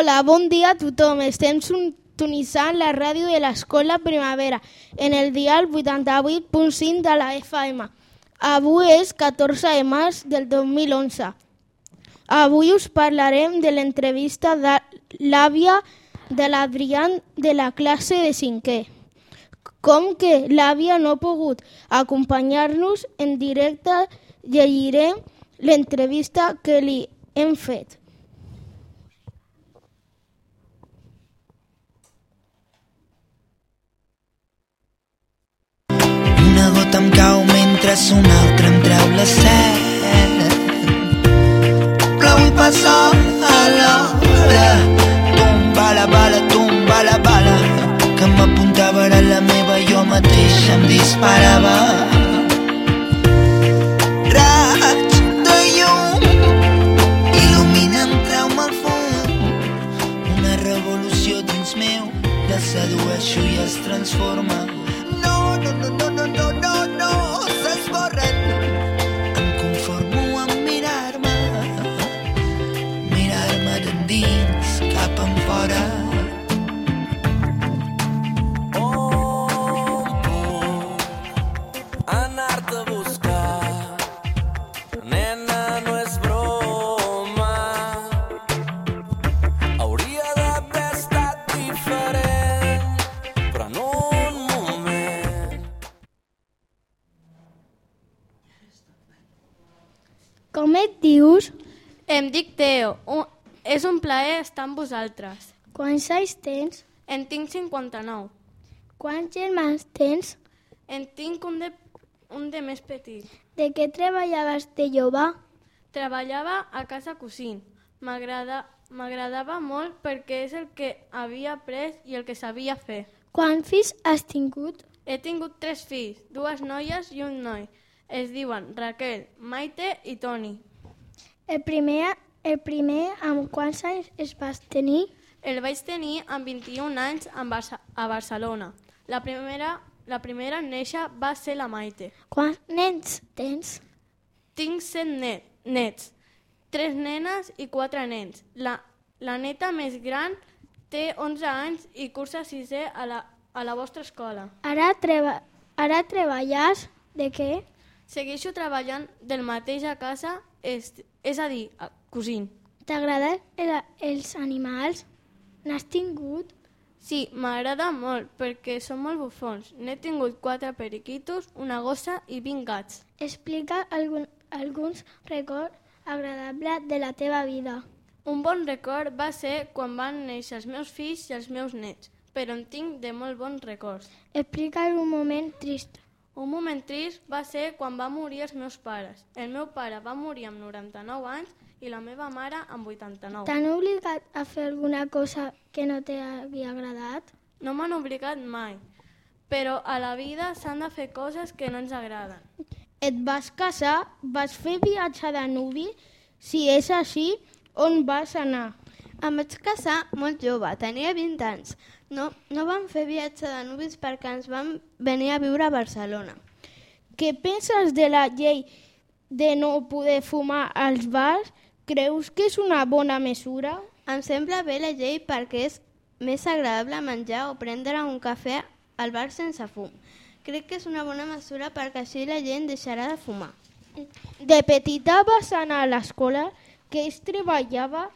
Hola, bon dia a tothom. Estem sintonitzant la ràdio de l'Escola Primavera en el dial 88.5 de la FM. Avui és 14 de març del 2011. Avui us parlarem de l'entrevista de l'àvia de l'Adrián de la classe de cinquè. Com que l'àvia no ha pogut acompanyar-nos en directe, llegirem l'entrevista que li hem fet. Mentre una altra em treu la set. Plou i passa a l'hora. Tumba la bala, tumba la bala. Que m'apuntava era la meva, jo mateix em disparava. Revolució dins meu, la sedueixo i es transforma. No, no, no, no, no, no, no, s'esborren. Em conformo amb mirar-me, mirar-me d'endins cap en fora. Anar-te a buscar? Em dic Teo. Un, és un plaer estar amb vosaltres. Quants anys tens? En tinc 59. Quants germans tens? En tinc un de, un de més petit. De què treballaves de jove? Treballava a casa cosint. M'agrada- M'agradava molt perquè és el que havia après i el que sabia fer. Quants fills has tingut? He tingut tres fills, dues noies i un noi. Es diuen Raquel, Maite i Toni. El primer, el primer amb quants anys es vas tenir? El vaig tenir amb 21 anys a Barcelona. La primera, la primera en néixer va ser la Maite. Quants nens tens? Tinc set net, nets, tres nenes i quatre nens. La, la neta més gran té 11 anys i cursa sisè a la, a la vostra escola. Ara, treba ara treballes de què? Segueixo treballant del mateix a casa, és, és a dir, cosint. T'agraden el, els animals? N'has tingut? Sí, m'agrada molt perquè són molt bufons. N'he tingut quatre periquitos, una gossa i 20 gats. Explica algun, alguns records agradables de la teva vida. Un bon record va ser quan van néixer els meus fills i els meus nets, però en tinc de molt bons records. Explica algun moment trist. Un moment trist va ser quan va morir els meus pares. El meu pare va morir amb 99 anys i la meva mare amb 89. T'han obligat a fer alguna cosa que no t'hagi agradat? No m'han obligat mai, però a la vida s'han de fer coses que no ens agraden. Et vas casar? Vas fer viatge de nuvi? Si és així, on vas anar? Em vaig casar molt jove, tenia 20 anys. No, no vam fer viatge de nuvis perquè ens vam venir a viure a Barcelona. Què penses de la llei de no poder fumar als bars? Creus que és una bona mesura? Em sembla bé la llei perquè és més agradable menjar o prendre un cafè al bar sense fum. Crec que és una bona mesura perquè així la gent deixarà de fumar. De petita vas anar a l'escola que es treballava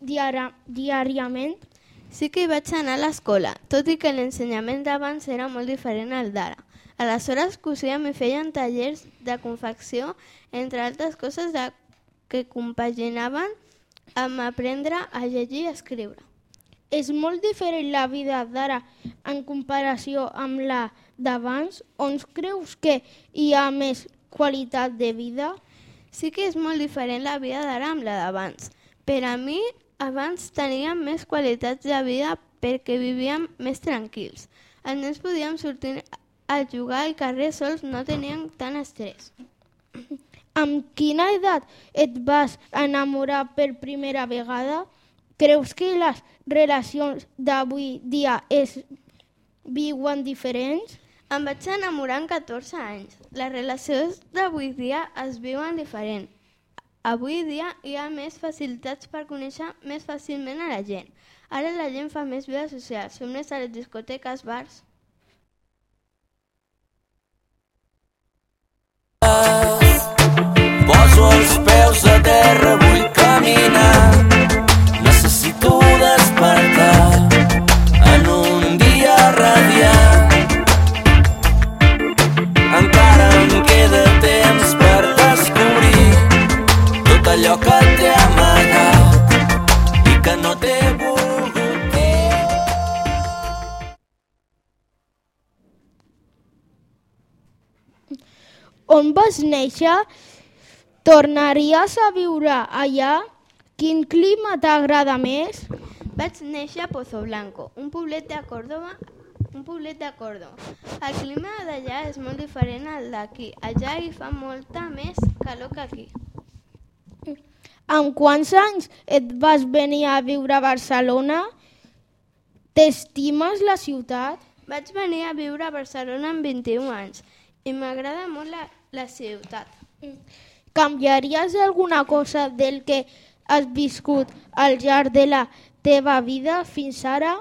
diara, diàriament. Sí que hi vaig anar a l'escola, tot i que l'ensenyament d'abans era molt diferent al d'ara. Aleshores cosíem i feien tallers de confecció, entre altres coses de, que compaginaven amb aprendre a llegir i escriure. És molt diferent la vida d'ara en comparació amb la d'abans, on creus que hi ha més qualitat de vida? Sí que és molt diferent la vida d'ara amb la d'abans. Per a mi, abans teníem més qualitats de vida perquè vivíem més tranquils. Els nens podíem sortir a jugar al carrer sols, no teníem tant estrès. Amb quina edat et vas enamorar per primera vegada? Creus que les relacions d'avui dia es viuen diferents? Em vaig enamorar amb 14 anys. Les relacions d'avui dia es viuen diferent. Avui dia hi ha més facilitats per conèixer més fàcilment a la gent. Ara la gent fa més vida social, som més a les discoteques, bars... On vas néixer? Tornaries a viure allà? Quin clima t'agrada més? Vaig néixer a Pozo Blanco, un poblet de Córdoba, un poblet de Córdoba. El clima d'allà és molt diferent al d'aquí. Allà hi fa molta més calor que aquí. Amb quants anys et vas venir a viure a Barcelona? T'estimes la ciutat? Vaig venir a viure a Barcelona amb 21 anys i m'agrada molt la, la ciutat. Canviaries alguna cosa del que has viscut al llarg de la teva vida fins ara?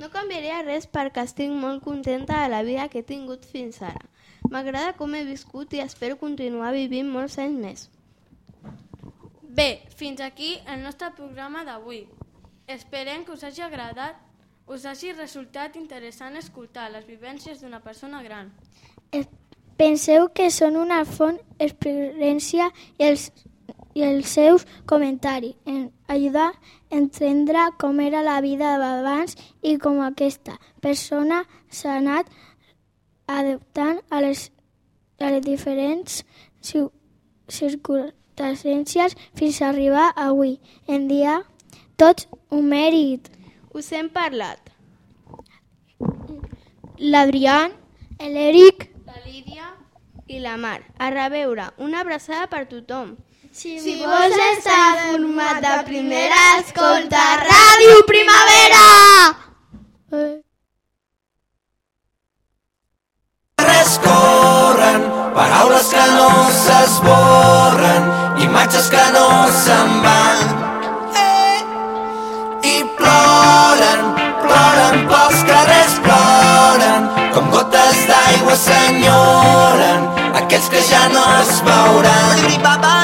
No canviaria res perquè estic molt contenta de la vida que he tingut fins ara. M'agrada com he viscut i espero continuar vivint molts anys més. Bé, fins aquí el nostre programa d'avui. Esperem que us hagi agradat, us hagi resultat interessant escoltar les vivències d'una persona gran. Eh, Penseu que són una font experiència i els, i els seus comentaris en ajudar a entendre com era la vida d'abans i com aquesta persona s'ha anat adaptant a les, a les diferents ci- circumstàncies fins a arribar avui en dia. Tots un mèrit. Us hem parlat. L'Adrián, L'Eric i la Mar. A reveure, una abraçada per tothom. Si, Si vols estar format de primera, escolta Ràdio Primavera! carrers corren, paraules que no s'esborren, imatges que no se'n van. S'enyoren, aquells que ja no es veuran.